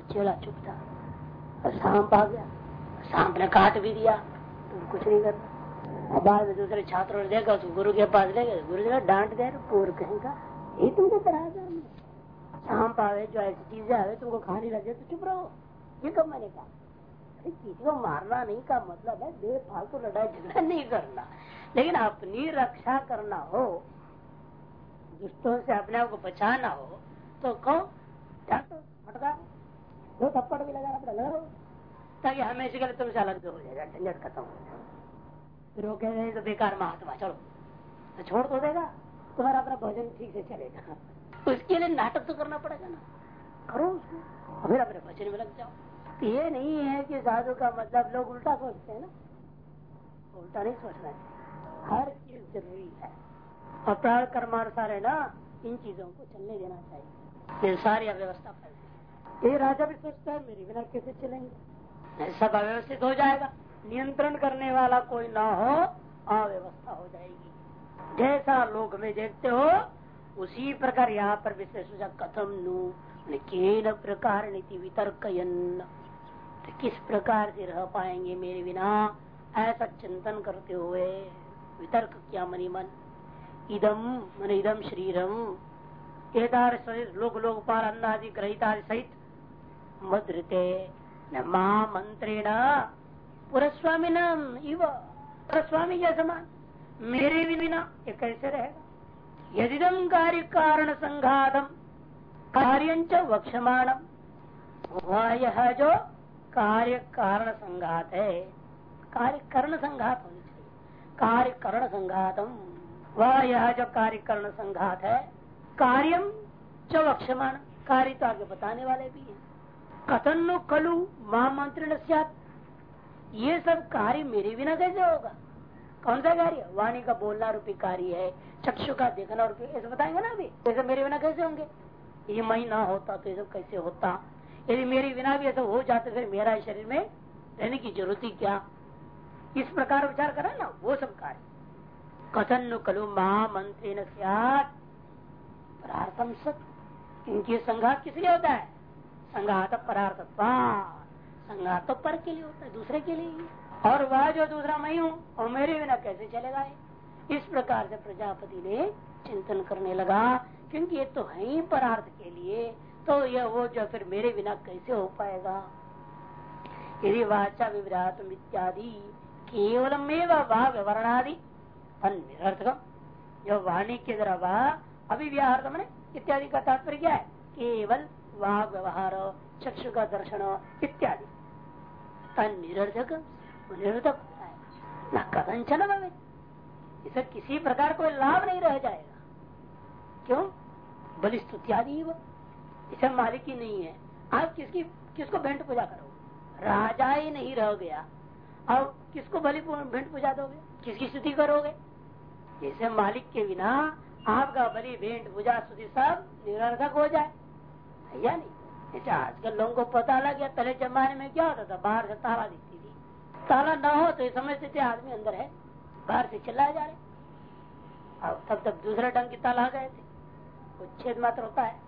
और चेला चुप था। और सांप आ गया। सांप ने काट भी दिया। तो कुछ नहीं करना। और बाद में दूसरे छात्रों ने देखा तो गुरु के पास ले गए। गुरु जी डांट दे पूर्व कहेगा यही तुमको था सांप आवे, जो ऐसी चीज़ें आवे, तुमको खाने लगे तो चुप रहो। ये कब मैंने कहा? किसी को मारना नहीं का मतलब है। देर फालतू लड़ाई झगड़ा नहीं करना। लेकिन अपनी रक्षा करना हो, दुष्टों से अपने आप को बचाना हो तो कहो तो मटका दो थप्पड़ भी लगाना पड़ा लगा ताकि हमेशा के तुमसे अलग हो जाएगा, झंझट खत्म हो जाएगा। फिर वो तो बेकार महात्मा, चलो। तो छोड़ तो देगा, तुम्हारा अपना भोजन ठीक से चलेगा। उसके लिए नाटक तो करना पड़ेगा ना। करो उसको फिर अपने भजन में लग जाओ। तो ये नहीं है कि साधु का मतलब लोग उल्टा सोचते हैं ना। उल्टा नहीं सोचना हर चीज़ ज़रूरी है। और प्राण कर्मानुसार है ना, इन चीज़ों को चलने देना चाहिए। ये सारी अव्यवस्था फैल ये राजा भी सोचता है मेरे बिना कैसे चलेंगे सब अव्यवस्थित हो जाएगा। नियंत्रण करने वाला कोई ना हो, अव्यवस्था हो जाएगी। जैसा लोग में देखते हो, उसी प्रकार यहाँ पर विशेष कथम नु केन प्रकार नीति वितर्क तो किस प्रकार से रह पाएँगे मेरे बिना? ऐसा चिंतन करते हुए वितर्क क्या मनी मन। इदम मन इदम शरीरम केदार लोक लोकपाल अन्नादि ग्रहिता सहित मद्रते न माँ मंत्रेण पुरस्वामी नाम इव। पुरस्वामी के समान। मेरे भी बिना ये कैसे रहेगा? यदिदम कार्य कारण संघातम कार्य वक्षमाणम वह यह जो कार्य कारण संघात है कार्य करण संघात होनी चाहिए। कार्य करण संघातम वह यह जो कार्य करण संघात है कार्यम च वक्षमाण। कार्य तो आगे बताने वाले भी कथन कलु महामंत्रण ये सब कार्य मेरे बिना कैसे होगा? कौन सा कार्य? वाणी का बोलना रूपी कार्य है, चक्षु का देखना रूपी, ऐसे बताएँगे ना अभी? ऐसे मेरे बिना कैसे होंगे? ये मई महीना होता तो ये सब कैसे होता? यदि मेरे बिना भी ऐसा हो जाते फिर मेरा शरीर में रहने की ज़रूरत ही क्या? इस प्रकार विचार करा ना, वो सब कार्य। कथन नु कलु महामंत्री न परार्थम सत इनकी संघात किस लिए होता है? संघात परार्थ संघात तो पर के लिए होता है, दूसरे के लिए और वह जो दूसरा मैं हूँ और मेरे बिना कैसे चलेगा इस प्रकार से प्रजापति ने चिंतन करने लगा, क्योंकि ये तो है ही परार्थ के लिए तो यह वो जो फिर मेरे बिना कैसे हो पाएगा? यदि वाचा विभ्रात इत्यादि केवलम वाह विवरणादि जो वाणी के द्वारा वाह अभिव्याहर मैंने इत्यादि का तात्पर्य क्या है? केवल वाह व्यवहार चक्षु का दर्शन इत्यादि निरर्थक निरर्थक न कथन भवे इसे किसी प्रकार कोई लाभ नहीं रह जाएगा। क्यों? बलिस्तुत्यादि इसे मालिक ही नहीं है। आप किसकी, किसको भेंट पूजा करोगे? राजा ही नहीं रह गया अब किसको बलि भेंट पूजा दोगे? किसकी स्तुति करोगे? जैसे मालिक के बिना आपका बलि, भेंट, पूजा, स्तुति सब निरर्थक हो जाए। या नहीं। जैसे आजकल लोगों को पता लग गया, पहले जमाने में क्या होता था? बाहर से ताला दिखती थी। ताला ना हो तो समझते थे आदमी अंदर है, बाहर से चिल्लाए जा रहे अब तब तक दूसरे ढंग की ताला आ गए थे। छेद मात्र होता है।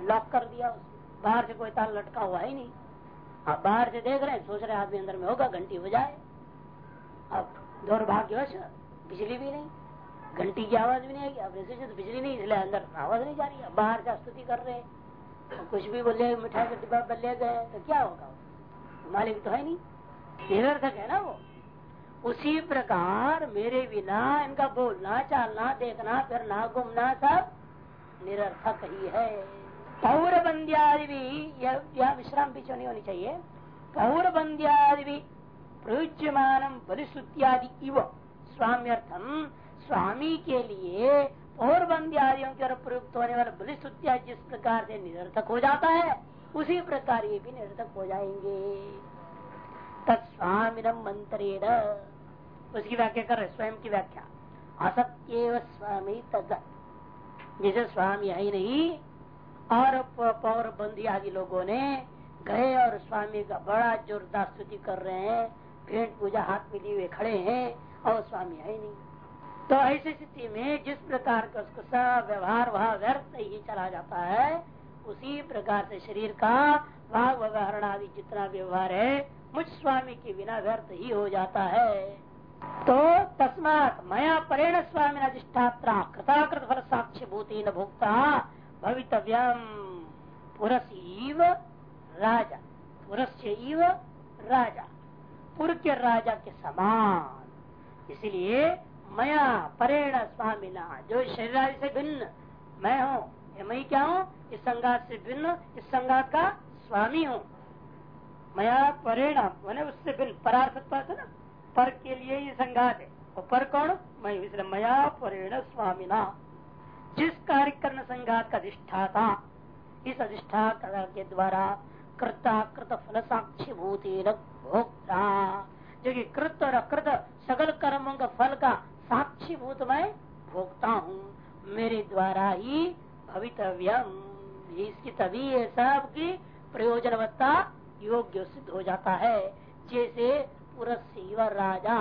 लॉक कर दिया बाहर से कोई ताल लटका हुआ ही नहीं। अब बाहर से देख रहे हैं, सोच रहे आदमी अंदर में होगा, घंटी हो जाए। अब दुर्भाग्यवश बिजली भी नहीं। घंटी की आवाज़ भी नहीं आएगी अब ऐसे तो बिजली नहीं, इसलिए अंदर आवाज़ नहीं जा रही। है बाहर से स्तुति कर रहे हैं। तो कुछ भी बोले, मिठाई का डिब्बा ले गए तो क्या होगा? मालिक तो है नहीं। निरर्थक है ना वो। उसी प्रकार मेरे बिना इनका बोलना, चालना, देखना, फिरना, घूमना सब निरर्थक ही है। पौर बंद्यादि भी यह विश्राम पीछे नहीं होनी चाहिए? पौर बंद्यादि भी प्रयुज्यमान बलिस्तुत्यादि इव। स्वाम्यर्थम स्वामी के लिए और बंदी बंद्यादियों के और प्रयुक्त होने वाला बलिस्तुत्या जिस प्रकार से निरर्थक हो जाता है, उसी प्रकार ये भी निरर्थक हो जाएँगे। तत्स्वामिनम मंत्रेण। उसकी व्याख्या कर रहे स्वयं की व्याख्या। असत्य स्वामी तद। जैसे स्वामी है ही नहीं, और पौर बंदी आदि लोगों ने गए और स्वामी का बड़ा जोरदार स्तुति कर रहे हैं, भेंट पूजा हाथ में लिए हुए खड़े हैं, और स्वामी है ही नहीं। तो ऐसी स्थिति में जिस प्रकार का उसको सब व्यवहार वह व्यर्थ ही चला जाता है, उसी प्रकार से शरीर का भाग व्यवहार आदि जितना व्यवहार है, मुझ स्वामी के बिना व्यर्थ ही हो जाता है। तो तस्मात मया परेण स्वामी अधिष्ठात्रा, कृताकृत फल साक्ष्य भूति न भोक्ता, भवितव्यम। पुरसीव राजा पुरस्य राजा पुर के राजा के समान। इसलिए मया परेण स्वामी जो शरीर से भिन्न। मैं हूँ मैं क्या हूँ? इस संगात से भिन्न, इस संगात का स्वामी हूँ। मया परिणाम, मैंने उससे भिन्न परार्थत्व है ना? पर के लिए ये संगात है। और पर कौन? मैं, इसलिए मया परेण स्वामी ना जिस कार्यकरण संगात का अधिष्ठाता, इस अधिष्ठा के द्वारा कृता कृत फल साक्षी भूति भोक्ता। जो कि कृत और अकृत, सकल कर्मों का फल का साक्षी भूत मैं भोगता हूँ। मेरे द्वारा ही भवितव्यम। इसकी तभी ये सब की प्रयोजनवत्ता योग्य सिद्ध हो जाता है। जैसे पुरस्व राजा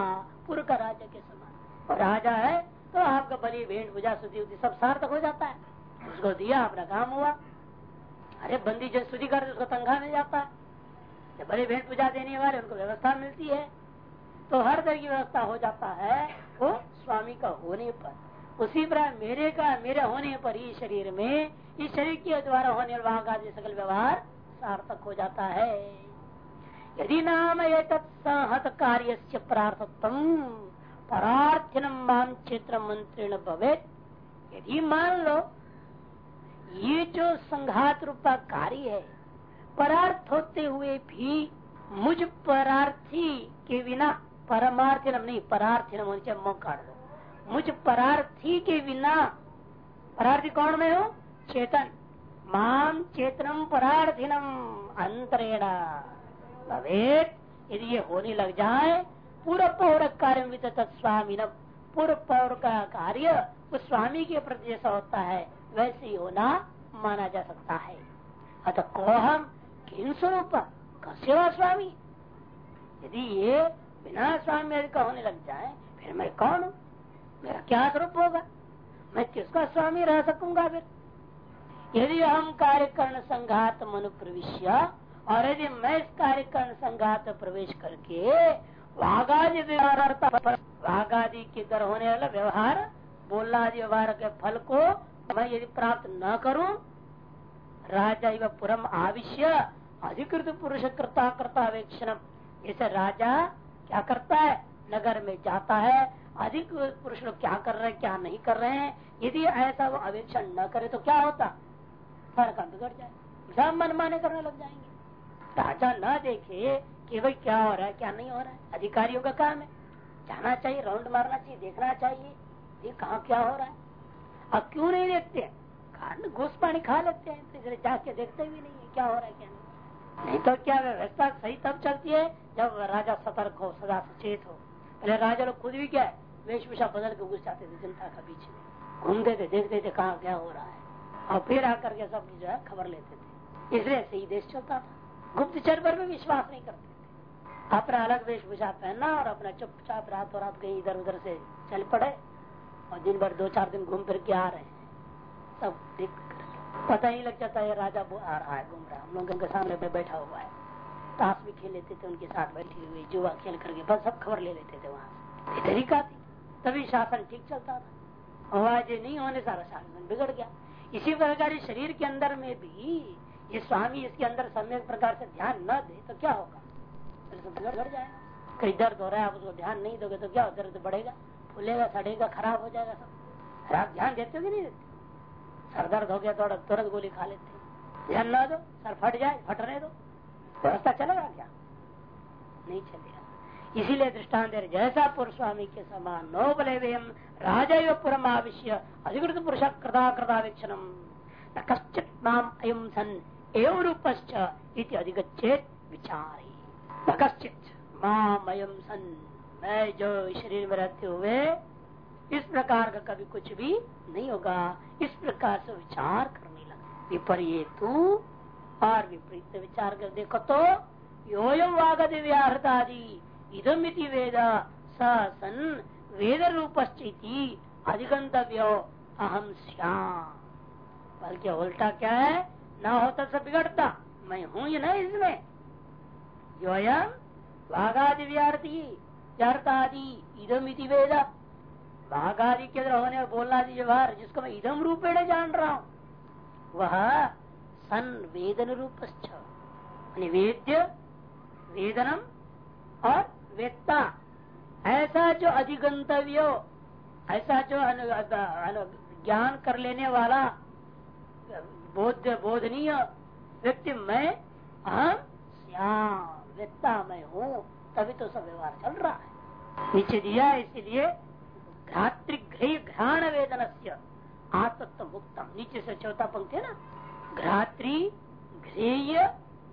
पुर का राजा के समान। राजा है तो आपका बलि, भेंट पूजा सुधी सब सार्थक हो जाता है। उसको दिया, अपना काम हुआ। अरे बंदी जन सुधी कर उसको तंखा मिल जाता है। बड़े भेंट पूजा देने वाले, उनको व्यवस्था मिलती है। तो हर तरह की व्यवस्था हो जाता है। वो स्वामी का होने पर, उसी प्रकार मेरे का, मेरे होने पर ही शरीर में, इस शरीर के द्वारा होने वाला सकल व्यवहार सार्थक हो जाता है। यदि नाम ये तत्सहत कार्य से प्रार्थत्व परार्थनम क्षेत्र मंत्रिण भवे यदि मान लो, ये जो संघात रूपा कार्य है, परार्थ होते हुए भी मुझ परार्थी के बिना परमार्थिनम नहीं, परार्थिनम काट दो। मुझ परार्थी के बिना परार्थी कौन में हो? चेतन। माम चेतनम परार्थिनम, अंतरेण। भवेत, यदि ये होने लग जाए पूर्व पौर कार्य स्वामी न पूर्व पौर का कार्य उस स्वामी के प्रति जैसा होता है, वैसे ही होना माना जा सकता है। अतः को हम किन स्वरूप? कसेवा स्वामी। यदि ये बिना स्वामी का होने लग जाए, फिर मैं कौन हूँ? मेरा क्या स्वरूप होगा? मैं किसका स्वामी रह सकूँगा फिर? यदि हम कार्यकरण संघात मनु प्रविश्य, और यदि मैं इस कार्यकरण संघात प्रवेश करके वाघादि व्यवहार वाघादि के दर होने वाला व्यवहार बोलना आदि व्यवहार के फल को मैं यदि प्राप्त न करूँ, राजा पुरम आविश्य, अधिकृत पुरुष कृता करता वेक्षण जैसे राजा क्या करता है? नगर में जाता है। अधिक पुरुष लोग क्या कर रहे हैं, क्या नहीं कर रहे हैं? यदि ऐसा वो अवेक्षण न करे तो क्या होता? सारा काम बिगड़ जाए। सब मन माने करने लग जाएँगे। राजा न देखे कि भाई क्या हो रहा है, क्या नहीं हो रहा है। अधिकारियों का काम है। जाना चाहिए राउंड मारना चाहिए, देखना चाहिए ये कहाँ क्या हो रहा है। अब क्यों नहीं देखते? घुस पानी खा लेते हैं। जाके देखते भी नहीं है क्या हो रहा है, क्या नहीं तो क्या व्यवस्था सही तब चलती है जब राजा सतर्क हो, सदा सचेत हो। पहले राजा लोग खुद भी क्या है? वेशभूषा बदल के घुस जाते थे जनता का बीच में। घूमते थे, देखते थे कहाँ क्या हो रहा है। और फिर आकर के सब जो है खबर लेते थे। इसलिए सही देश चलता था। गुप्तचर पर भी विश्वास नहीं करते थे। अपना अलग वेशभूषा पहनना और अपना चुपचाप रात और रात कहीं इधर उधर से चल पड़े और दिन भर दो चार दिन घूम फिर के आ रहे हैं। सब देख पता ही लग जाता है, राजा वो आ रहा है, घूम रहा है। हम लोग उनके सामने पे बैठा हुआ है। ताश भी खेल लेते थे, उनके साथ बैठी हुई, जुआ खेल करके, बस सब खबर ले लेते थे वहाँ से। तरीका थी तभी शासन ठीक चलता था। आवाज़ नहीं होने, सारा शासन बिगड़ गया। इसी प्रकार शरीर के अंदर में भी, ये स्वामी इसके अंदर सम्यक प्रकार से ध्यान न दे तो क्या होगा? बिगड़ जाएगा। कहीं दर्द हो रहा है, आप उसको ध्यान नहीं दोगे तो क्या दर्द बढ़ेगा, फूलेगा, सड़ेगा, खराब हो जाएगा सब। आप ध्यान देते हो कि नहीं देते? सर दर्द हो गया तो तुरंत गोली खा लेते। ध्यान न दो, सर फट जाए, फटने दो। व्यवस्था चलेगा क्या? नहीं चलेगा। इसीलिए दृष्टांत जैसा पुरुष स्वामी के समान नो बले वेम राजा पुरम आविश्य अधिकृत पुरुष कृता कृता वीक्षणम। न कश्चित नाम अयम सन एवं रूपश्च अधिगछेद विचार। न कश्चित माम अयम सन। मैं जो शरीर में रहते हुए इस प्रकार का कभी कुछ भी नहीं होगा। इस प्रकार से विचार करने लगा। विपरीत तू और विपरीत विचार कर देखो तो योयम वागद व्याहृतादि इदम वेद सन वेद रूपस्थिति अधिगंतव्यो अहम श्याम। बल्कि उल्टा क्या है? ना होता सब बिगड़ता। मैं हूँ ही ना इसमें। योयम भागादि व्यार्थी आदि इधम वेद। भागादि के अंदर होने बोलना व्यवहार, जिसको मैं इधम रूपेण जान रहा हूँ, वह सन वेदन रूप वेद्य, वेदनम और वेत्ता। ऐसा जो अधिगंतव्य, ऐसा जो ज्ञान कर लेने वाला बोध बोधनीय व्यक्ति मैं अहम श्याम, वेत्ता मैं हूँ, तभी तो सब व्यवहार चल रहा है। नीचे दिया, इसीलिए घ्रातृघ्रेय घ्राण वेदन से आत्म मुक्तम नीचे से चौथा पंक्ति है ना? घ्रात्री घ्रेय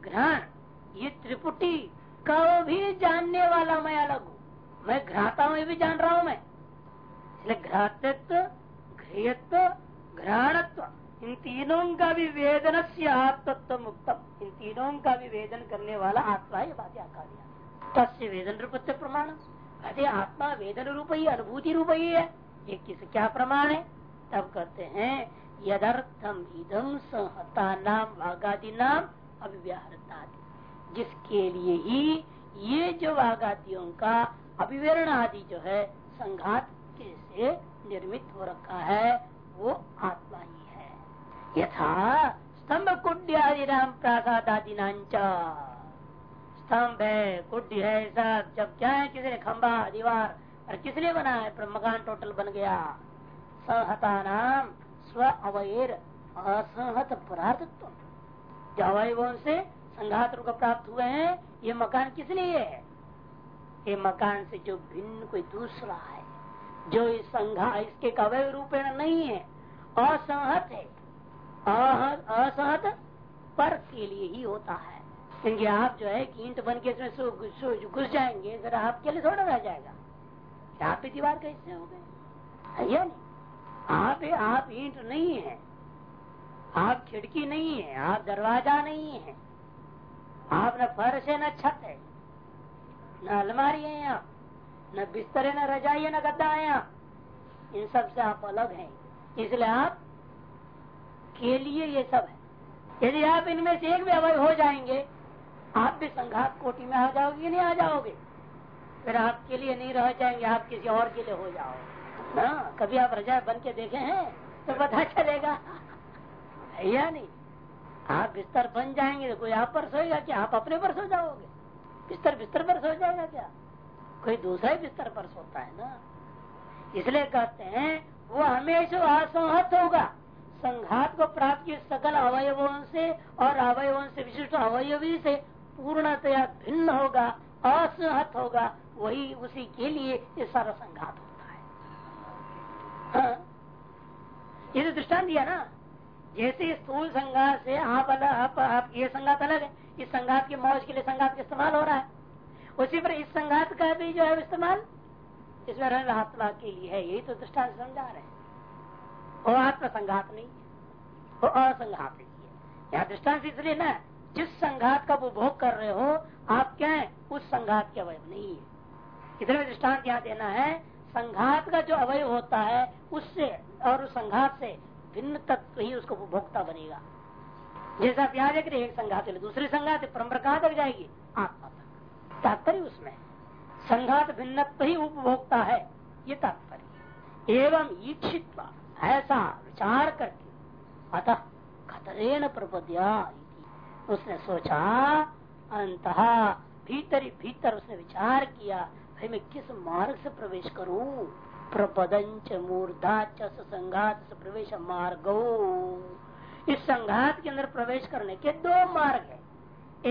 घ्राण। ये त्रिपुटी। का भी जानने वाला मैं अलग हूँ। मैं घ्राता में भी जान रहा हूँ मैं। इसलिए घ्रातृत्व घ्रेयत्व घ्राणत्व, इन तीनों का भी वेदन से आत्मत्व मुक्तम इन तीनों का भी वेदन करने वाला आत्मा ये बात कहा दिया तस्य वेदन रूप प्रमाण अरे आत्मा वेदन रूप ही। अनुभूति रूप ही है ये किस क्या प्रमाण है? तब कहते हैं यदर्थम इदम सहता नाम वागादि नाम अभिव्याहता जिसके लिए ही ये जो वागादियों का अभिवरण आदि जो है, संघात के से निर्मित हो रखा है, वो आत्मा ही है। यथा स्तंभ कुड्यादि नाम प्रासाद आदि स्तंभ है कुड्य है सब जब क्या है किसी ने खंबा दीवार और किसने बना है? मकान टोटल बन गया। सहता नाम स्व अवैर, असहत परार्थत्व। जो अवयवों से संघात रूप प्राप्त हुए हैं, ये मकान किस लिए है? ये मकान से जो भिन्न कोई दूसरा है, जो इस संघा, इसके कवय रूपेण नहीं है, असहत है। असहत पर के लिए ही होता है। क्योंकि आप जो है ईंट बन के इसमें घुस जाएँगे, जरा आपके लिए थोड़ा रह जाएगा। आप भी दीवार कैसे हो गए? आप आप ईंट नहीं है। आप खिड़की नहीं है, आप दरवाज़ा नहीं है। आप न फर्श है, न छत है। न अलमारी है यहाँ न बिस्तर है न रजाई है, न गद्दा है यहाँ इन सबसे आप अलग हैं। इसलिए आप के लिए ये सब है। यदि आप इनमें से एक भी अवय हो जाएँगे आप भी संघात कोटि में आ जाओगे नहीं आ जाओगे? फिर आपके लिए नहीं रह जाएँगे, आप किसी और के लिए हो जाओगे। ना, कभी आप रजाई बन के देखे हैं तो पता चलेगा। या नहीं? आप बिस्तर बन जाएँगे तो कोई आप पर सोएगा क्या? आप अपने पर सो जाओगे। बिस्तर बिस्तर पर सो जाएगा क्या? कोई दूसरा ही बिस्तर पर सोता है ना। इसलिए कहते हैं, वो हमेशा असंहत होगा। संघात को प्राप्त किए सकल अवयवों से और अवयवों से विशिष्ट अवयवी से पूर्णतया भिन्न होगा असहत होगा वही उसी के लिए ये सारा संघात होता है। हाँ? ये तो दृष्टान दिया ना जैसे स्थूल संघात से आप अलग आप, आप ये संघात अलग है। इस संघात के मौज के लिए संघात का इस्तेमाल हो रहा है। उसी पर इस संघात का भी जो है इस्तेमाल इसमें आत्मा के लिए है। यही तो दृष्टांत समझा रहे वो आत्म संघात नहीं है वो असंघात है। यहाँ दृष्टांत इसलिए ना जिस संघात का उपभोग कर रहे हो, आप क्या है? उस संघात के अवयव नहीं है। इधर दृष्टांत यहाँ देना है? संघात का जो अवयव होता है, उससे और उस संघात से भिन्न तत्व ही उसको उपभोक्ता बनेगा। जैसा देख रहे एक संघात दूसरी संघात परंपरा कहाँ तक जाएगी, आत्मा तक। तात्पर्य उसमें संघात भिन्न ही उपभोक्ता है, ये तात्पर्य एवं ईक्षित ऐसा विचार करके, अतः खतरेन प्रपद्या उसने सोचा, अंत भीतर ही भीतर उसने विचार किया भाई मैं किस मार्ग से प्रवेश करूँ? प्रपदंच मूर्धा संघात से प्रवेश मार्गो। इस संघात के अंदर प्रवेश करने के दो मार्ग है।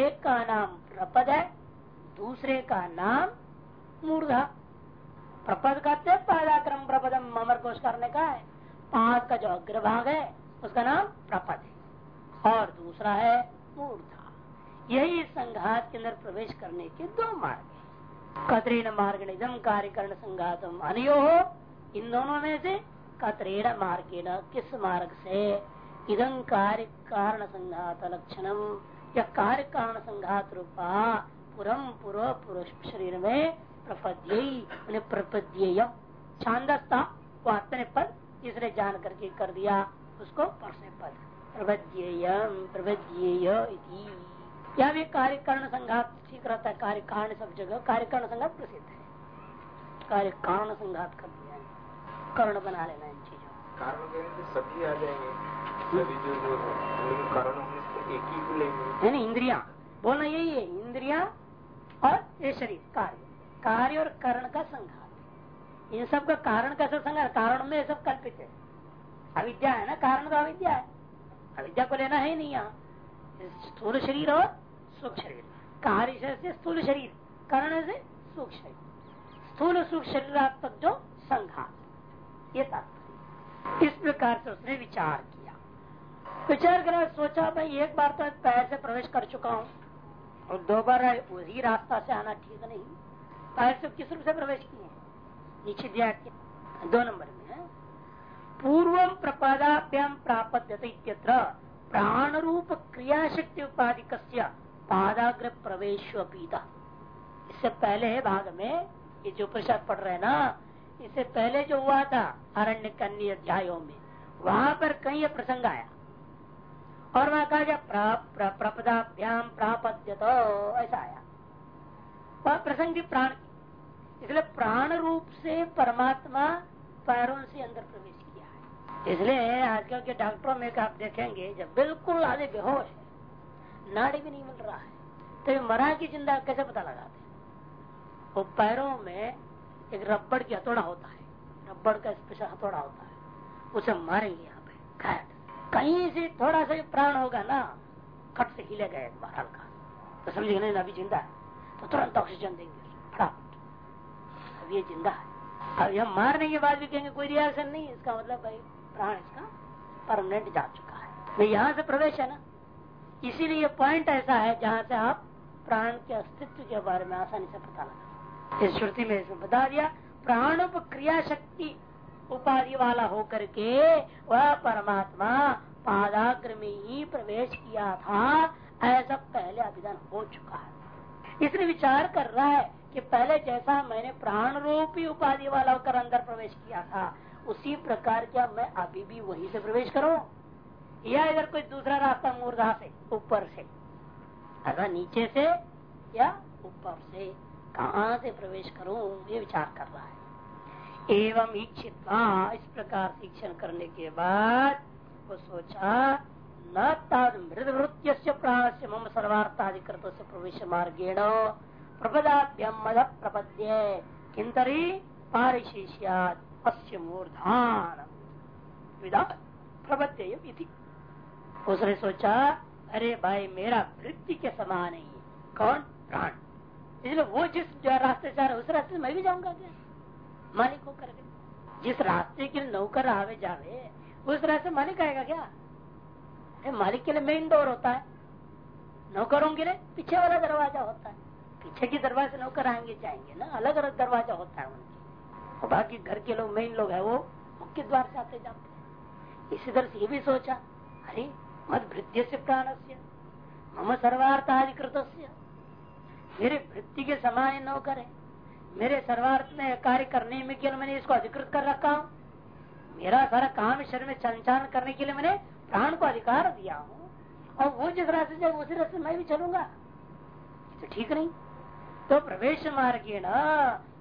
एक का नाम प्रपद है, दूसरे का नाम मूर्धा। प्रपद कहते पादाक्रम प्रपदम अमर कोश करने का है। पाद का जो अग्रभाग है, उसका नाम प्रपद है। और दूसरा है मूर्धा यही संघात के अंदर प्रवेश करने के दो मार्ग कतरीन मार्ग निजम कार्यकरण संघातम अनियो। हो इन दोनों में से कतरेण मार्ग न किस मार्ग से? इदं कार्य कारण संघात लक्षणम। या कार्य कारण संघात रूपा पुरम पूर्व पुरुष शरीर में प्रपद्य प्रपद्य छांदस्ता वो आत्मने पद इसने जान करके कर दिया, उसको परसने पद। प्रबद्येय यह भी कार्य कर्ण संघात ठीक रहता है कार्य कारण सब जगह कार्य कर्ण संघात प्रसिद्ध है। कार्य कारण संघात कर दिया कर्ण बना लेना इन चीज़ों कारण सभी आ जाएँगे। सभी जो जो कारण एक ही लेंगे। है ना इंद्रिया। बोलना यही है इंद्रिया और ये शरीर कार्य। कार्य और कर्ण का संघात। इन सब का कारण का सब संघात कारण में सब कल्पित है। अविद्या है ना कारण का अविद्या है। अविद्या को लेना है नहीं यहाँ। स्थूल शरीर और सूक्ष्म शरीर। कार्य से स्थूल शरीर, कारण से सूक्ष्म शरीर। स्थूल सूक्ष्म शरीर जो संघात, ये तात्पर्य। इस प्रकार से उसने विचार किया। विचार करा सोचा भाई एक बार तो पैर से प्रवेश कर चुका हूँ, और दोबारा वही रास्ता से आना ठीक नहीं। पैर से किस रूप से प्रवेश किए नीचे दिया दो नंबर में। पूर्व प्रपादाभ्याम प्राप्त प्राण रूप क्रियाशक्ति उपाधिक पादाग्र प्रवेश इससे पहले भाग में ये जो प्रसाद पढ़ रहे ना, इससे पहले जो हुआ था अरण्य कन्या अध्यायों में, वहाँ पर कहीं प्रसंग आया। और वहाँ कहा गया प्रपदाभ्याम प्राप्त ऐसा आया। वह प्रसंग भी प्राण इसलिए प्राण रूप से परमात्मा पैरों से अंदर प्रवेश इसलिए आजकल के डॉक्टरों में आप देखेंगे, जब बिल्कुल आधे बेहोश है, नाड़ी भी नहीं मिल रहा है तो मरा की ज़िंदा कैसे पता लगाते वो पैरों में एक रबड़ की हथौड़ा होता है, रबड़ का स्पेशल हथौड़ा होता है, उसे मारेंगे यहाँ पे, खैर, कहीं से थोड़ा सा प्राण होगा ना खट से हिलेगा एक बार हल्का। तो समझिए नहीं अभी ज़िंदा है तो तुरंत ऑक्सीजन देंगे फटाफट। अब ये ज़िंदा है। अब यह मारने के बाद भी कहेंगे, कोई रिएक्शन नहीं इसका मतलब भाई प्राण इसका परमानेंट जा चुका है। भाई यहाँ से प्रवेश है ना? इसीलिए ये पॉइंट ऐसा है जहाँ से आप प्राण के अस्तित्व के बारे में आसानी से पता लगा इस श्रुति में इसमें बता दिया प्राण क्रिया शक्ति उपाधि वाला होकर के वह परमात्मा पादाग्र में ही प्रवेश किया था, ऐसा पहले अभिधान हो चुका है। इसलिए विचार कर रहा है कि पहले जैसा मैंने प्राण रूपी उपाधि वाला होकर अंदर प्रवेश किया था उसी प्रकार क्या मैं अभी भी वहीं से प्रवेश करूँ? या अगर कोई दूसरा रास्ता मूर्धा से, ऊपर से? अगर नीचे से या ऊपर से, कहा से प्रवेश करूँ? ये विचार कर रहा है। एवं इच्छित, इस प्रकार शिक्षण करने के बाद वो सोचा, न मृद वृत्य प्राण से मम सर्वार्थाधिकृत से प्रवेश मार्गेण प्रपदाभ्यम मद प्रपद्य। किंतरी पारिशिष्याद अस्य मूर्धान उसने सोचा अरे भाई मेरा वृत्ति के समान है कौन? प्राण इसलिए वो जिस रास्ते से उस रास्ते से मैं भी जाऊँगा क्या? मालिक को करके जिस रास्ते के लिए नौकर आवे जावे उस रास्ते मालिक आएगा क्या? अरे मालिक के लिए मेन डोर होता है। नौकरों के लिए पीछे वाला दरवाज़ा होता है। पीछे की दरवाजे से नौकर आएँगे जाएँगे ना? अलग अलग दरवाज़ा होता है उनकी। और बाकी घर के लोग मेन लोग है वो, मुख्य द्वार से आते जाते हैं। इसी तरह से ये भी सोचा, अरे मत वृत्ति से प्राण से मम सर्वार्थाधिकृत मेरे वृत्ति के समान न करे मेरे सर्वार्थ में कार्य करने में केवल मैंने इसको अधिकृत कर रखा हूँ। मेरा सारा काम शरीर में संचालन करने के लिए मैंने प्राण को अधिकार दिया हूँ। और वो जिस रास्ते जाए उसी रास्ते मैं भी चलूँगा। तो ठीक नहीं। तो प्रवेश मार्ग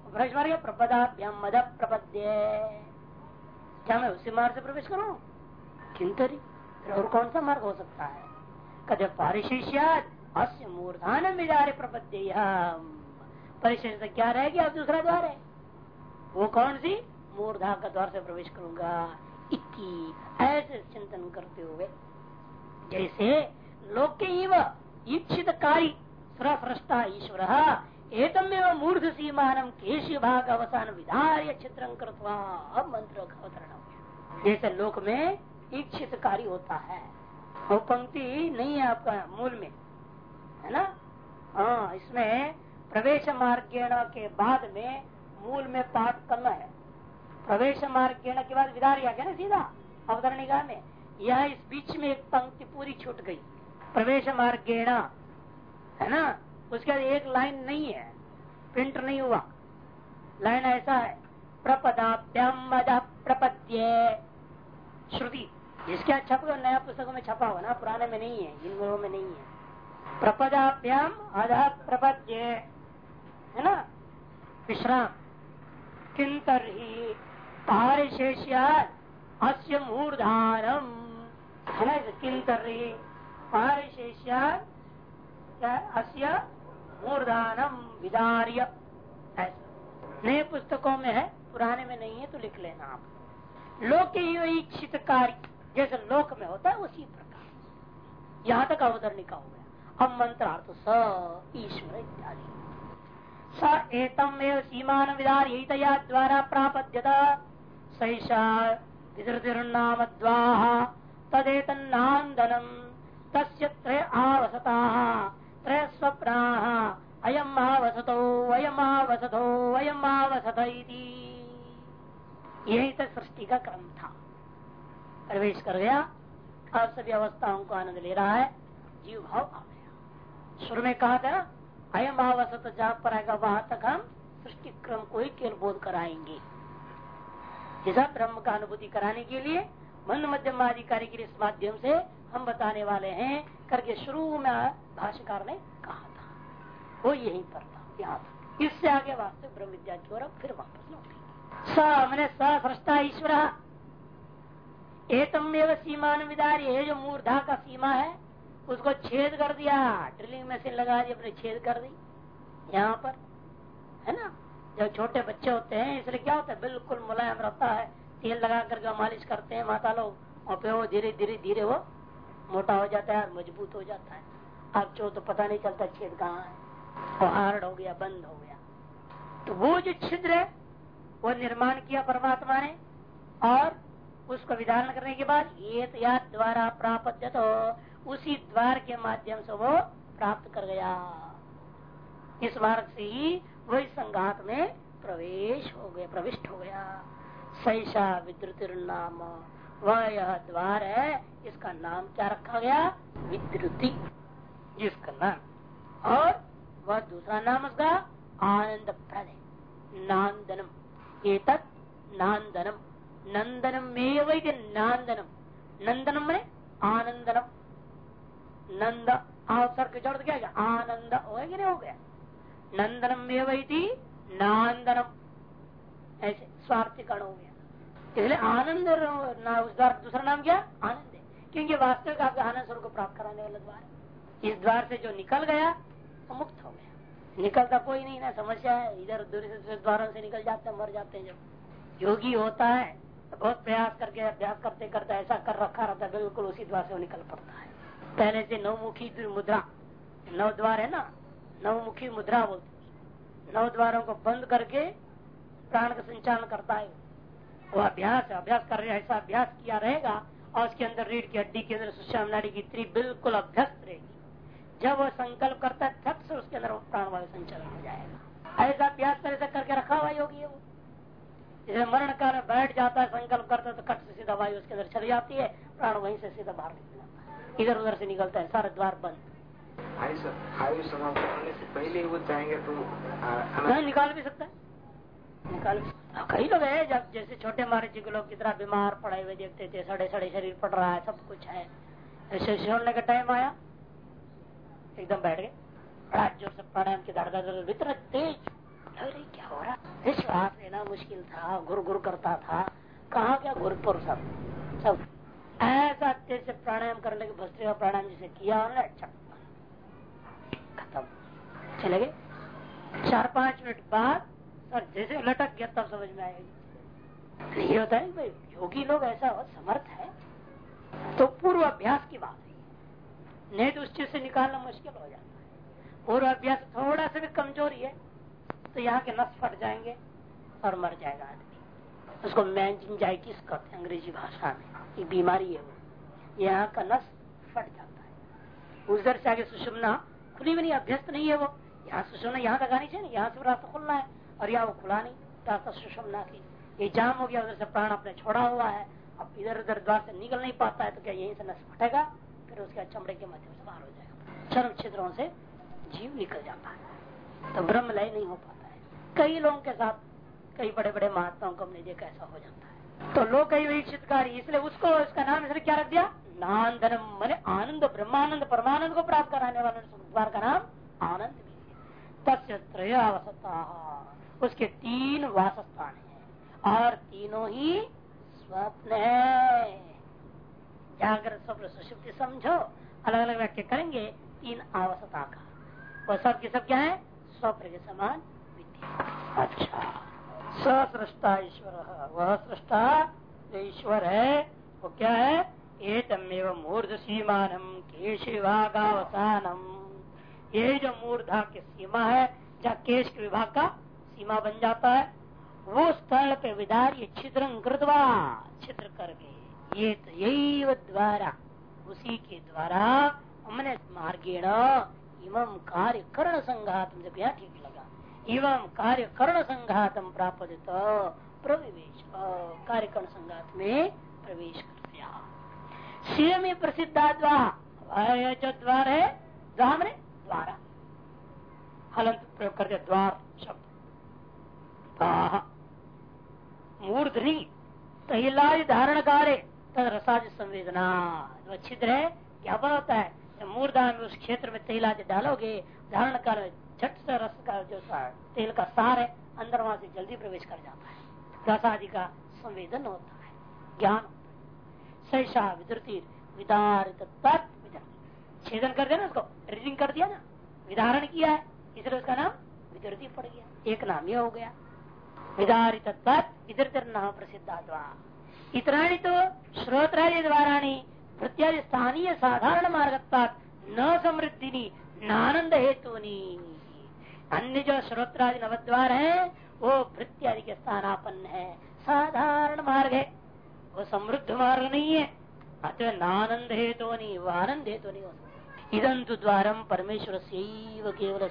प्रवेश मार्ग प्रपदाभ्याम मद प्रपद्य। क्या मैं उसी मार्ग से प्रवेश करूँ? किंतरी और कौन सा मार्ग हो सकता है? कद पारिशिष्यात अस्य मूर्धान मिजारे प्रपत्ति परिशेष से क्या रहेगी अब दूसरा द्वार है? वो कौन सी? मूर्धा का द्वार से प्रवेश करूँगा। इक्की ऐसे चिंतन करते हुए। जैसे लोक ईक्षित कारी सुरसृष्टा ईश्वर एकमेव मूर्ध सीमान केश भाग अवसान विधार्य चित्र मंत्र अवतरण जैसे लोक में इच्छित कार्य होता है। वो पंक्ति नहीं है आपका मूल में, है ना? हाँ इसमें प्रवेश मार्गेण के बाद में मूल में पाठ करना है। प्रवेश मार्गेण के बाद विदार आ गया ना सीधा, अवतरणिका में। यह इस बीच में एक पंक्ति पूरी छूट गई। प्रवेश मार्गेण, है ना? उसके बाद एक लाइन नहीं है। प्रिंट नहीं हुआ। लाइन ऐसा है। प्रपदाभ्यम प्रपद्ये श्रुति जिसके छप नया पुस्तकों में छपा हुआ ना, पुराने में नहीं है, इन गुणों में नहीं है। प्रपदाभ्याम अध प्रपद्य है ना? विश्राम। किंतर ही अस्य मूर्धानम है ना? किंतर ही पारिशेष्या अस्य मूर्धानम विदार्य। नए पुस्तकों में है, पुराने में नहीं है तो लिख लेना आप। लोक इच्छित कार्य, जैसे लोक में होता है, उसी प्रकार। यहाँ तक अवतरणिका हो गया। अब मंत्रार्थ स, ईश्वर इत्यादि। स एतम एव सीमान विदार यही द्वारा प्राप्यता सैषा विधृतिर्नाम द्वाह तदेतन्नान्दनम तस्य त्रय आवसता स्वप्ना अयम आवसतो, वयम आवसतो, वयम आवसत यही तक सृष्टि का क्रम था प्रवेश कर गया। अब सभी अवस्थाओं को आनंद ले रहा है। जीव भाव आ गया। शुरू में कहा था, अयम आवसत जहाँ पर आएगा, वहाँ तक हम सृष्टि क्रम को ही केवल बोध कराएँगे। जैसा ब्रह्म का अनुभूति कराने के लिए मन मध्यम अधिकारी के इस माध्यम से हम बताने वाले हैं, करके शुरू में भाष्यकार ने कहा था। वो यही पर था, यहाँ था। इससे आगे वास्तविक ब्रह्म विद्या की ओर फिर वापस लौटेंगे। सृष्टा ईश्वर। एतम सीमान विदार, ये जो मूर्धा का सीमा है, उसको छेद कर दिया। ड्रिलिंग मशीन लगा दी, अपने छेद कर दी। यहाँ पर, है ना? जब छोटे बच्चे होते हैं, इसलिए क्या होता है? बिल्कुल मुलायम रहता है। तेल लगा करके मालिश करते हैं माता लोग, और फिर वो धीरे धीरे धीरे वो मोटा हो जाता है और मज़बूत हो जाता है। अब जो तो पता नहीं चलता छेद कहाँ है। वो हार्ड हो गया, बंद हो गया। तो वो जो छिद्र है, वो निर्माण किया परमात्मा ने, और उसको विधारण करने के बाद ये द्वारा प्राप्त तो उसी द्वार के माध्यम से वो प्राप्त कर गया। इस मार्ग से ही वही संघात में प्रवेश हो गया, प्रविष्ट हो गया। सैषा विद्युत नाम वह यह द्वार है, इसका नाम क्या रखा गया? विद्युति जिसका नाम। और वह दूसरा नाम उसका आनंद प्रद नांदनम। ये नांदनम, नंदनम में वही नांदनम। नंदनम में आनंदनम। नंद अवसर के जोड़ क्या आनंद हो गया हो गया? नंदनम में वही नांदनम। ऐसे स्वार्थीकरण हो गया। इसलिए आनंद दूसरा नाम क्या? आनंद है। क्योंकि वास्तविक आपके आनंद स्वरूप को प्राप्त कराने वाला द्वार इस द्वार से जो निकल गया तो मुक्त हो गया। निकलता कोई नहीं, ना समस्या है। इधर दूसरे द्वारों से निकल जाते हैं, मर जाते हैं जब। योगी होता है तो बहुत प्रयास करके, अभ्यास करते करते ऐसा कर रखा रहता है, बिल्कुल उसी द्वार से वो निकल पड़ता है। पहले से नवमुखी मुद्रा नव द्वार है ना? नवमुखी मुद्रा बोलते नव द्वारों को बंद करके प्राण का संचालन करता है। वो अभ्यास अभ्यास कर रहे ऐसा अभ्यास किया रहेगा और उसके अंदर रीढ़ की हड्डी के अंदर सुषम नाड़ी की त्री बिल्कुल अभ्यस्त रहेगी। जब वो संकल्प करता है तब से उसके अंदर प्राण वायु संचालन हो जाएगा। ऐसा अभ्यास कर ऐसा करके रखा हुआ योगी है वो। जैसे मरण काल बैठ जाता है संकल्प करता है तो कट से सीधा वायु उसके अंदर चली जाती है प्राण वहीं से सीधा बाहर निकल जाता है। इधर उधर से निकलता है सारे द्वार बंद। आयु समाप्त होने से पहले वो चाहेंगे तो निकाल भी सकता है। निकाल। कई लोग है जब जैसे छोटे मारे जी के लोग कितना बीमार पड़े हुए देखते थे सड़े सड़े शरीर पड़ रहा है, सब कुछ है। ऐसे छोड़ने का टाइम आया। एकदम बैठ गए। बड़ा ज़ोर से प्राणायाम की धड़का इतना तेज। अरे क्या हो रहा श्वास लेना मुश्किल था गुर गुर करता था। कहा क्या गुरपुर सब? सब। ऐसा तेज से प्राणायाम करने के भस्त्री प्राणायाम जिसे किया अच्छा। खत्म। चले गए। चार पाँच मिनट बाद सर जैसे लटक गया तब समझ में आएगी। नहीं होता है भाई योगी लोग ऐसा हो, समर्थ है? तो पूर्व अभ्यास की बात है। नहीं तो उस चीज़ से निकालना मुश्किल हो जाता है। पूर्व अभ्यास थोड़ा सा भी कमज़ोरी है तो यहाँ के नस फट जाएँगे और मर जाएगा आदमी। उसको मैंजिंजाइटिस कहते हैं अंग्रेज़ी भाषा में। एक बीमारी है वो। यहाँ का नस फट जाता है। उधर से आगे सुषमना खुली भी नहीं, अभ्यस्त नहीं है वो। यहाँ सुषमना, यहाँ आनी चाहिए, यहाँ से रास्ता खुलना है। और यहाँ वो खुला नहीं रास्ता सुषमना की ये जाम हो गया, उधर से प्राण अपने छोड़ा हुआ है। अब इधर उधर द्वार से निकल नहीं पाता है तो क्या यहीं से नस फटेगा? फिर उसके चमड़े के माध्यम से बाहर हो जाएगा। चरम क्षेत्रों से जीव निकल जाता है। तो ब्रह्म लय नहीं हो पाता है। कई लोगों के साथ, कई बड़े बड़े महात्माओं को हमने देखा ऐसा हो जाता है। तो लोक ईक्षितकारी इसलिए उसको इसका नाम इसने क्या रख दिया? नांदनम, मैंने आनंद, ब्रह्मानंद, परमानंद को प्राप्त कराने वाले द्वार का नाम आनंद भी तस्य त्रयावसता। उसके तीन वासस्थान है। और तीनों ही स्वप्न है। जागृत स्वप्न सुषुप्ति समझो। अलग अलग व्याख्या करेंगे तीन आवश्यकता का। वो सब के सब क्या है? स्वप्न के समान अच्छा। सृष्टा ईश्वर। वह सृष्टा जो ईश्वर है वो क्या है? एतमेव मूर्ध सीमानम केशिवागावसानम ये जो मूर्धा की सीमा है जहाँ केश के विभाग का सीमा बन जाता है। वो स्थल पे विदार्य छिद्र कृतवा छिद्र करके ये तो यही द्वारा, उसी के द्वारा हमने मार्गेण इमम कार्य कर्ण संघात जब यहाँ ठीक लगा। इवम कार्य कर्ण संघातम प्राप्त तो प्रवेश कार्य कर्ण संघात में प्रवेश कर दिया शिव प्रसिद्धा द्वार जो द्वार है द्वार द्वारा हलंत प्रयोग करते द्वार शब्द। मूर्धनी तहिलाज धारण कार्य तद रसाज संवेदना। जो छिद्र है, क्या होता है? मूर्धा में उस क्षेत्र में तेलाज डालोगे धारण में झट से रस का जो तेल का सार है, अंदर वहाँ से जल्दी प्रवेश कर जाता है। रस आदि का संवेदन होता है, ज्ञान सैषा विद्रुति, विदारित छेदन कर दिया ना उसको रीडिंग कर दिया ना? विधारण किया है, इसलिए उसका नाम विदुरती पड़ गया। एक नाम यह हो गया। विदारित नाम प्रसिद्ध इतना ही तो श्रोत्रादि द्वारा प्रत्यादि स्थानीय साधारण मार्ग न समृद्धि नानंद हेतु अन्य जो श्रोत्रादि नवद्वार है, वो भृत्यादि के स्थानापन्न है। साधारण मार्ग है। वो समृद्ध मार्ग नहीं है। अतः नानंद हेतु नहीं आनंद हेतु नहीं होता इदं तो द्वारम परमेश्वर से केवल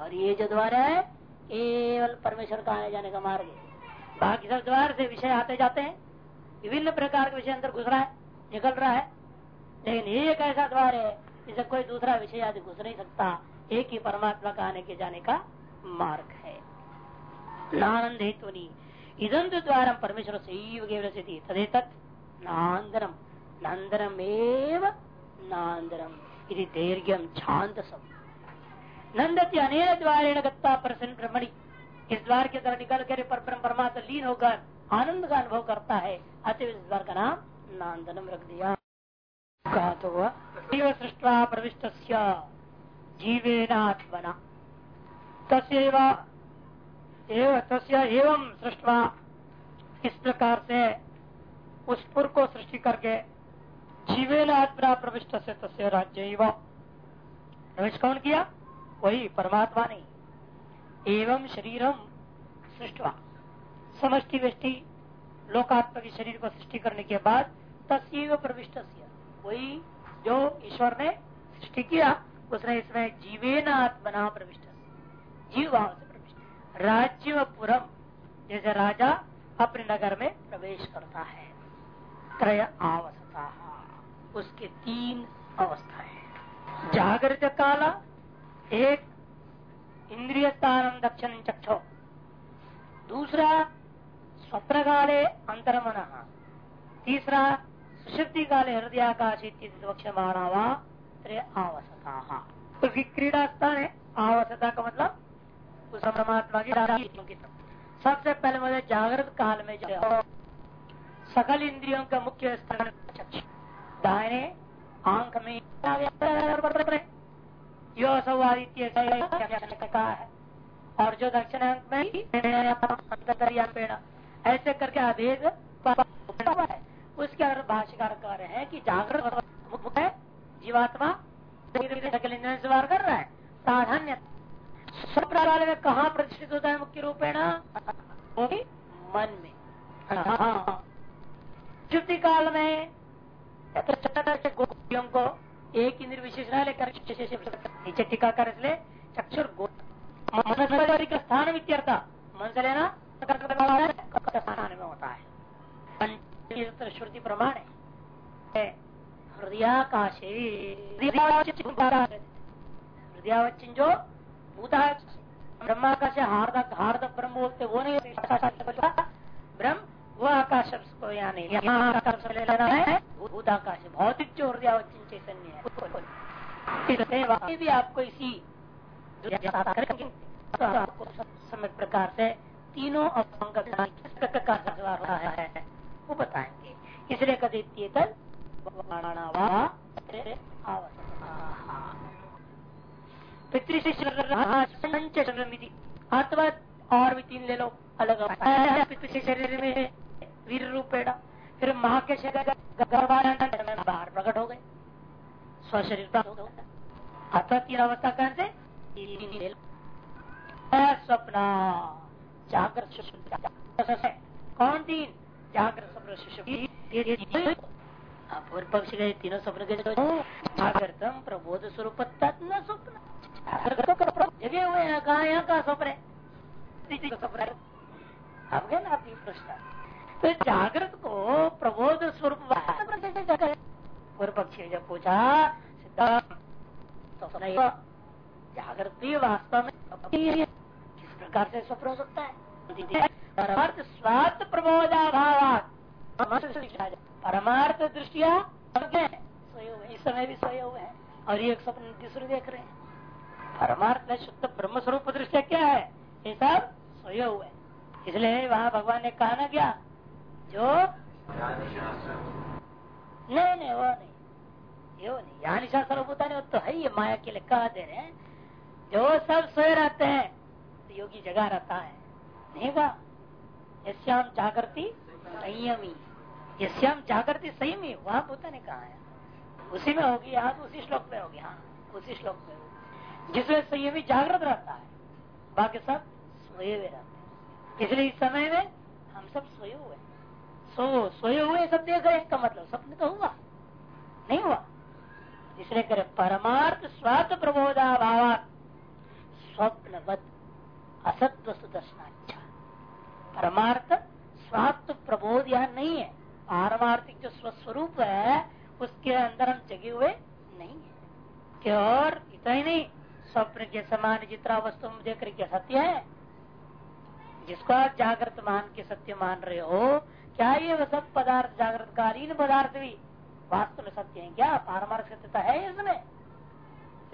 और ये जो द्वार है। केवल परमेश्वर का आने जाने का मार्ग है। बाकी सब द्वार से विषय आते जाते हैं। विभिन्न प्रकार के विषय अंदर घुस रहा है, निकल रहा है। लेकिन एक ऐसा द्वार है जिसे कोई दूसरा विषय आदि घुस नहीं सकता। एक ही परमात्मा का आने के जाने का मार्ग है। नानंद हेतु नहीं इदं तो द्वारा परमेश्वर से तदे तत् नांदरम नांदरम एव नांदरम दीर्घ्यम शांत सब नंदती अनेक द्वारेण गत्ता प्रसन्न ब्रह्मणी। इस द्वार के तरह निकल कर पर परमात्मा लीन होकर आनंद का अनुभव करता है। अतः इस द्वार का नाम नांदनम रख दिया। कहा तो वह जीव सृष्टवा प्रविष्ट जीवेनात्मना। तस्व एवं सृष्टवा। इस प्रकार से उस पुर को सृष्टि करके जीवेन आत्मा प्रविष्ट से तस्य राज्य प्रवेश कौन किया? वही परमात्मा नहीं। एवं शरीरम सृष्टवा। समष्टि व्यष्टि लोकात्मक शरीर को सृष्टि करने के बाद तस्व प्रविष्ट वही जो ईश्वर ने सृष्टि किया, उसने इसमें जीवेन आत्मना प्रविष्ट जीव भाव से प्रविष्ट। राज्यपुरम जैसे राजा अपने नगर में प्रवेश करता है। त्रय अवस्था उसके तीन अवस्था है जागृत काला एक इंद्रिय स्थान दक्षिण चक्षो दूसरा स्वप्न काले अंतरमन तीसरा सुशक्ति काले हृदयाकाश वक्षमाणा वा अवसता उसकी क्रीड़ा स्थान है अवसता का मतलब उस परमात्मा की सबसे पहले मुझे जागृत काल में जो सकल इंद्रियों का मुख्य स्थान चक्षु दाहिने आँख में यो सौदित्य कहा है। और जो दक्षिण अंक में पेड़ ऐसे करके अभेद है। उसके अंदर भाष्यकार कह रहे हैं कि जागृत है। जीवात्मा सवार कर रहा है। प्राधान्य स्वप्राल में कहा प्रतिष्ठित होता है मुख्य रूपेण? मन में। चुप्ति हाँ। काल में। को एक इंद्र विशेष लेकर नीचे टीका कर इसलिए चक्षुर का स्थान वित्यर्थ मन से लेना स्थान में होता है। श्रुति प्रमाण है। हृदयाकाशे हृदयावचन जो भूता हार्द हार्द ब्रह्म बोलते, वो नहीं ब्रह्म वो आकाश को यहाँ नहीं आकाश ले लेना है भूत आकाश भौतिक जो दिया चैतन्य है भी आपको इसी आपको समय प्रकार से तीनों अवसरों का किस प्रकार से रहा है वो बताएँगे इसलिए कदित पितृ अथवा और भी तीन ले लो। अलग पितृ शरीर में वीर रूपेण फिर महा के बाहर प्रकट हो गए। स्वशरीर हो अथवा तीन अवस्था कौन से? स्वप्न जागृत कौन तीन? जागृत स्वप्न सुषुप्ति पूर्व पक्ष गए तीनों स्वप्न के जागृतम प्रबोध स्वरूप न स्वप्न जगे हुए हैं, कहा यहाँ का स्वप्न है अब गए ना आपकी प्रश्न। तो जागृत को प्रबोध स्वरूप पूर्व पक्षी ने जब पूछा तो जागृत भी वास्तव में किस प्रकार से स्वप्न हो सकता है? परमार्थ स्वार्थ प्रबोधाभाव परमार्थ दृष्टिया इस समय भी सोए हुए हैं। और एक स्वप्न दूसरे देख रहे हैं। परमार्थ में शुद्ध ब्रह्म स्वरूप दृष्टिया क्या है? ये सब सोए हुए इसलिए वहाँ भगवान ने कहा ना क्या? जो नहीं नहीं वो नहीं वो नहीं यहाँ निशा सर्वभूता नहीं तो है ये माया के लिए कह दे रहे हैं जो सब सोए रहते हैं तो योगी जगा रहता है नहीं का यश्याम जागृति संयमी यश्याम जागृति संयमी वहाँ भूता ने कहा है उसी में होगी यहाँ तो उसी श्लोक में होगी हाँ उसी श्लोक में होगी जिसमें संयमी जागृत रहता है बाकी सब सोए हुए रहते हैं इसलिए इस समय में हम सब सोए हुए सो, सोए हुए सब देख रहे इसका मतलब सपन तो हुआ। नहीं हुआ। इसलिए करे परमार्थ स्वार्थ प्रबोधा भाव, स्वप्नवत असत्व दर्शनाच्छा परमार्थ स्वार्थ प्रबोध यह नहीं है। पारमार्थिक जो स्वस्वरूप है, उसके अंदर हम जगे हुए नहीं है। कि और इतना ही नहीं, स्वप्न के समान जितना वस्तु देख रहे सत्य है? जिसको आप जागृत मान के सत्य मान रहे हो क्या ये सब पदार्थ जागृत कालीन पदार्थ भी। वास्तव में सत्य है क्या? पारमार्थिक सत्यता है इसमें।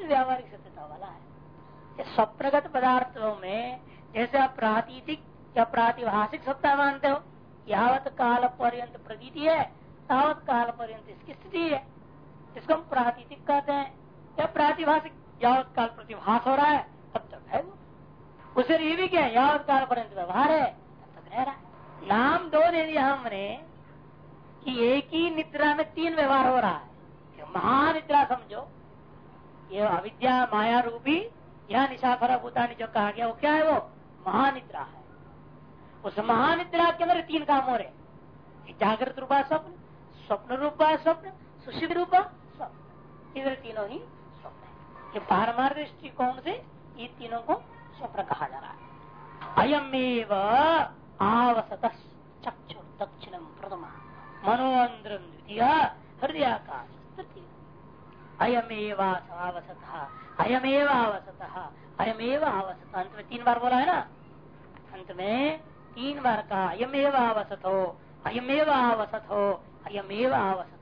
व्यावहारिक सत्यता वाला है। स्वप्नगत पदार्थों में, जैसे आप प्रातीतिक या प्रातिभाषिक सत्ता मानते हो, यावत काल पर्यंत प्रतीति है, तावत काल पर्यंत इसकी स्थिति है। इसको हम प्रातीतिक कहते हैं, या प्रातिभाषिक, यावत काल प्रतिभास हो रहा है, तब तक है वो। उसे ये भी क्या यावत काल पर्यंत व्यवहार है, तब तक रह रहा है। नाम दो दे दिया हमने कि एक ही निद्रा में तीन व्यवहार हो रहा है। महानिद्रा समझो। ये अविद्या, माया रूपी यह निशाखरा भूतानी जो कहा गया, वो क्या है वो? महानिद्रा है। उस महानिद्रा के अंदर तीन काम हो रहे हैं। जागृत रूपा स्वप्न स्वप्न रूपा स्वप्न सुशिव रूपा स्वप्न। इधर तीनों ही स्वप्न है। ये पारमार दृष्टिकोण से ये तीनों को स्वप्न कहा जा रहा है। अयमेव आवसत चक्षु दक्षिणम प्रथमा मनोन्द्रम द्वितीय, हृदयाकाश तृतीय। अयमेवावसत अयमेव आवसत अयमेव आवसत। अंत में तीन बार बोला है ना? अंत में तीन बार कहा, अयमेव आवसत हो अयमेव आवसत हो अयमेव आवसत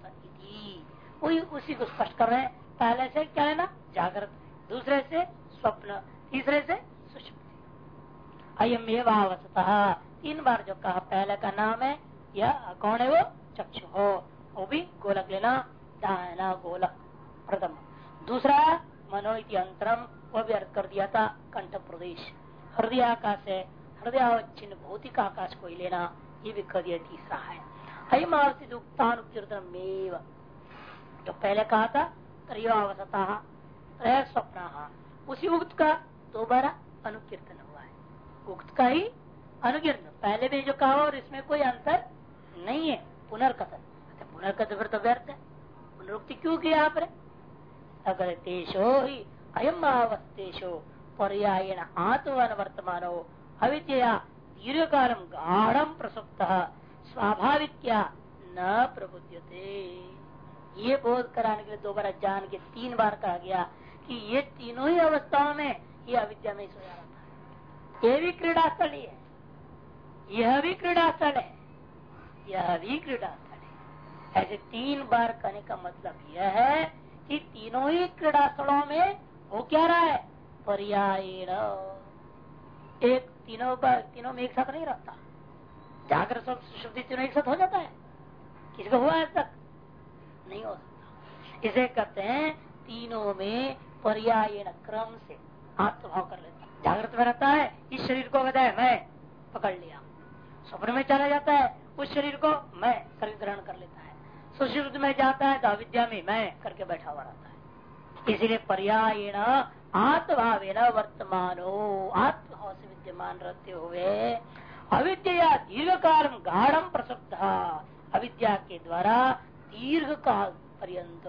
वही उसी को स्पष्ट कर रहे हैं। पहले से क्या है ना? जागृत। दूसरे से स्वप्न। तीसरे से सुषुप्ति। अयमेव आवसत तीन बार जो कहा, पहले का नाम है यह कौन है वो? चक्षु। हो, वो भी गोलक लेना, दायना गोलक, प्रथम। दूसरा मनो इति अंतरम वह भी अर्थ कर दिया था, कंठ प्रदेश। हृदय आकाश है, हृदय भौतिक आकाश को ही लेना, ये भी कर दिया तीसरा है। अयमावस्थित उक्तानुकीर्तनमेव जो पहले कहा था त्रयोवसता स्वप्न। उसी उक्त का दोबारा अनुकीर्तन हुआ है। उक्त का ही अनुकीर्तन पहले भी जो कहा और इसमें कोई अंतर नहीं है। पुनर्कथन। अच्छा, पुनर्कथन फिर तो व्यर्थ है। पुनरुक्ति क्यों किया आपने अगर तेषो ही अयम अवस्थेशो पर्यायण आत्मन वर्तमानो अविद्या दीर्घ कालम गाढ़ प्रसुप्त स्वाभाविक न प्रबुद्यते ये बोध कराने के लिए दोबारा जान के तीन बार कहा गया कि ये तीनों ही अवस्थाओं में ये अविद्या में सोया रहता है। ये भी क्रीड़ा स्थली है। यह भी क्रीड़ा स्थल है। यह भी क्रीड़ा स्थल है। ऐसे तीन बार कहने का मतलब यह है कि तीनों ही क्रीड़ा स्थलों में वो क्या रहा है? पर्याय एक तीनों बार, तीनों में एक साथ नहीं रहता। जाकर सब शुद्धि तीनों एक साथ हो जाता है। किसको हुआ आज तक नहीं हो सकता। इसे कहते हैं तीनों में पर्याय क्रम से आत्मभाव कर लेता। जागृत में रहता है, इस शरीर को बताए मैं पकड़ लिया। स्वप्न में चला जाता है। उस शरीर को मैं शरीर ग्रहण कर लेता है। सुश्रुत में जाता है तो अविद्या में मैं करके बैठा हुआ रहता है। इसीलिए पर्याय आत्मभाव वर्तमान आत्मभाव से विद्यमान रहते हुए अविद्या दीर्घ काल गाढ़ प्रसुप्त, अविद्या के द्वारा दीर्घ काल पर्यंत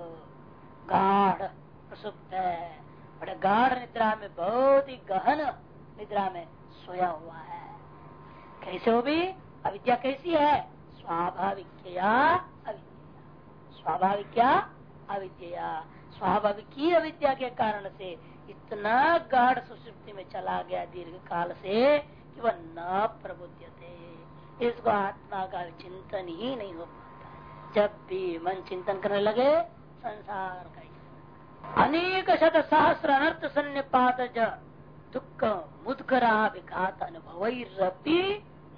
गाढ़ प्रसुप्त है। बड़े गाढ़ निद्रा में, बहुत ही गहन निद्रा में सोया हुआ है। कैसे हो भी अविद्या कैसी है? स्वाभाविक अविद्या। स्वाभाविक अविद्या। स्वाभाविक ही अविद्या के कारण से इतना गाढ़ सुसुप्ति में चला गया दीर्घ काल से कि वह न प्रबुद्ध थे इसको आत्मा का चिंतन ही नहीं हो पाता। जब भी मन चिंतन करने लगे, संसार का अनेक शत सहस्र अनर्थ सन्निपात दुख मुदकरा विघात अनुभव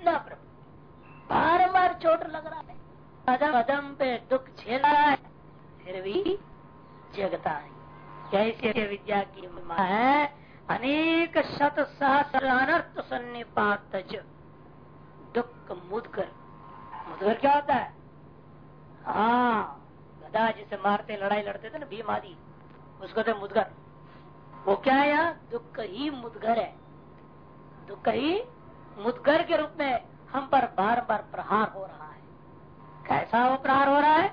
न प्रभु बार बार चोट लग रहा है। कदम कदम पे दुख झेल रहा है। फिर भी जगता है कैसे विद्या की है? अनेक शत सहस्र सन्निपात दुख मुदकर। मुदकर क्या होता है? हाँ गदा जिसे मारते, लड़ाई लड़ते थे ना, भीम आदि, उसको तो मुदगर वो क्या है यहाँ? दुख ही मुदगर है। दुख ही मुदगर के रूप में हम पर बार बार प्रहार हो रहा है। कैसा वो प्रहार हो रहा है?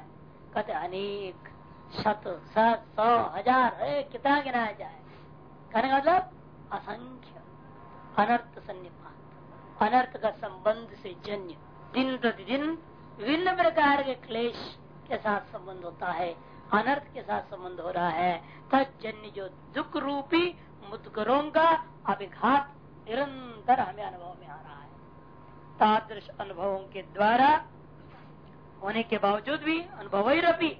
कहते, अनेक शत, सत, सौ, हज़ार कितना गिनाया जाए? कहने का मतलब असंख्य, अनर्थ सन्निपात, अनर्थ का संबंध से जन्य, दिन प्रतिदिन विभिन्न प्रकार के क्लेश के साथ संबंध होता है, अनर्थ के साथ संबंध हो रहा है। तजन्य जो दुख रूपी मुदगरों का अभिघात निरंतर हमें अनुभव में आ रहा है। तादृश अनुभवों के द्वारा होने के बावजूद भी अनुभव रपी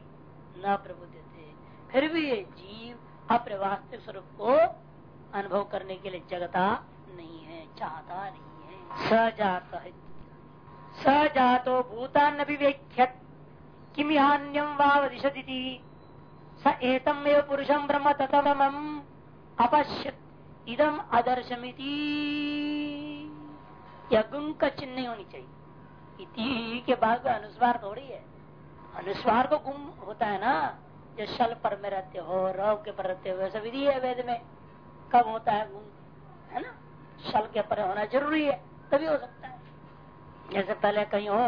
न प्रबुद्ध थे फिर भी ये जीव अपने वास्तविक स्वरूप को अनुभव करने के लिए जगता नहीं है, चाहता नहीं है। सजात सजातो भूतान विवेख्यत किमिहान्यम वावदिशति स एतम पुरुषम ब्रह्म तथम अपश्यत। इदम आदर्शमिति या गुण का चिन्ह नहीं होनी चाहिए। इति के बाद अनुस्वार थोड़ी है। अनुस्वार को गुम होता है ना जो शल पर में रहते हो रव के पर रहते हो वैसा विधि है वेद में। कब होता है गुम है ना? शल के पर होना ज़रूरी है तभी हो सकता है। जैसे पहले कहीं हो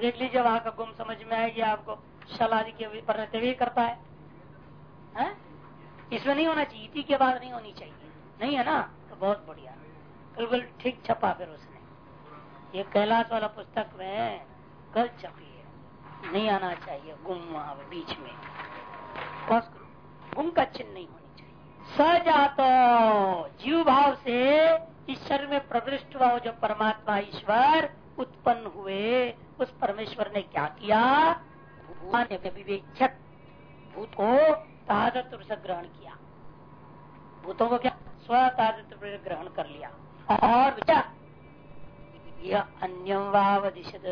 देख लीजिए वहाँ का गुम समझ में आएगी आपको शल आदि के पर रहते हुए करता है, है? इसमें नहीं होना चाहिए इति के बाद नहीं होनी चाहिए। नहीं है ना? तो बहुत बढ़िया। बिल्कुल ठीक छपा फिर उसने। ये कैलाश वाला पुस्तक में कल छपी है। नहीं आना चाहिए गुम वहाँ बीच में। गुम का चिन्ह नहीं होनी चाहिए। सजात। जीव भाव से ईश्वर में प्रविष्ट हुआ जो परमात्मा ईश्वर उत्पन्न हुए, उस परमेश्वर ने क्या किया? विवेक्षक भूत को ग्रहण किया। भूतों को क्या स्वतादित्व ग्रहण कर लिया और विचार यह अन्यम वावदिशद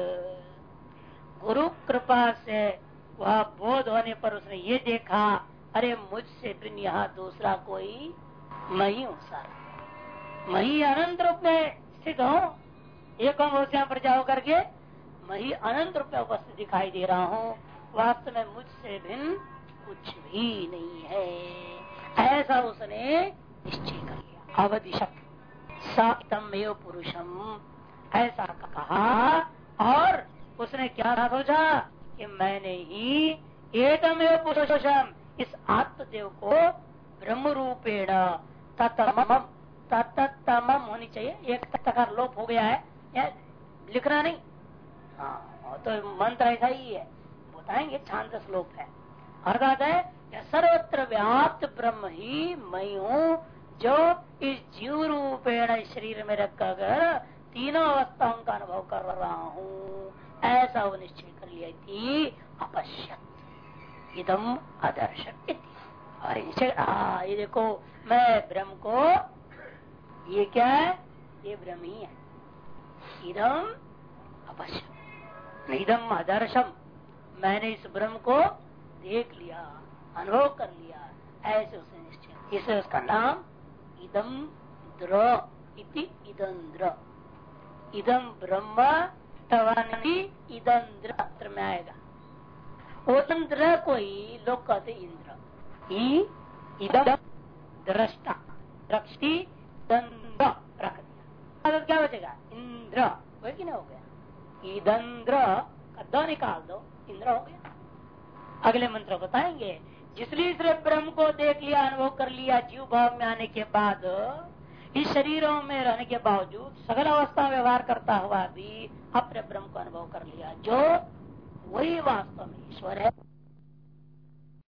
गुरु कृपा से वह बोध होने पर उसने ये देखा अरे मुझसे बिन यहाँ दूसरा कोई मैं ही सर। मैं अनंत रूप में स्थित हूँ। एक पर जाओ करके मैं ही अनंत रूप में उपस्थित दिखाई दे रहा हूँ। वास्तव में मुझसे भिन्न कुछ भी नहीं है। ऐसा उसने निश्चय कर लिया अवदिशक सतम पुरुषम। ऐसा कहा, और उसने क्या सोचा? कि मैंने ही एकदम पुरुषम, इस आत्मदेव को ब्रह्म रूपेण ततम ततम होनी चाहिए। एक तकार लोप हो गया है। लिखना नहीं? हाँ तो मंत्र ऐसा ही है। बताएँगे छांद श्लोक है। अर्थात है सर्वत्र व्याप्त ब्रह्म ही मैं हूँ जो इस जीव रूपेण शरीर में रखकर तीनों अवस्थाओं का अनुभव कर रहा हूँ ऐसा वो निश्चय कर लिया थी अपश्यत इदम आदर्श और हाँ ये देखो मैं ब्रह्म को ये क्या है ये ब्रह्म ही है इदम अपश्य इदम आदर्शम मैंने इस ब्रह्म को देख लिया अनुभव कर लिया ऐसे उसने निश्चय इसे उसका नाम इदम द्र इति इदंद्र। इदम ब्रह्म तवानी इदंद्र में आएगा वो तंत्र को ही लोग कहते इंद्र इदम दृष्टा दृष्टि दंद्र रख दिया क्या बचेगा इंद्र। वही कि नहीं हो गया? ईदंद्र का द निकाल दो, इंद्र हो गया। अगले मंत्र बताएँगे जिसलिए सिर्फ़ ब्रह्म को देख लिया, अनुभव कर लिया, जीव भाव में आने के बाद इस शरीरों में रहने के बावजूद सगल अवस्था व्यवहार करता हुआ भी अपने ब्रह्म को अनुभव कर लिया, जो वही वास्तव में ईश्वर है।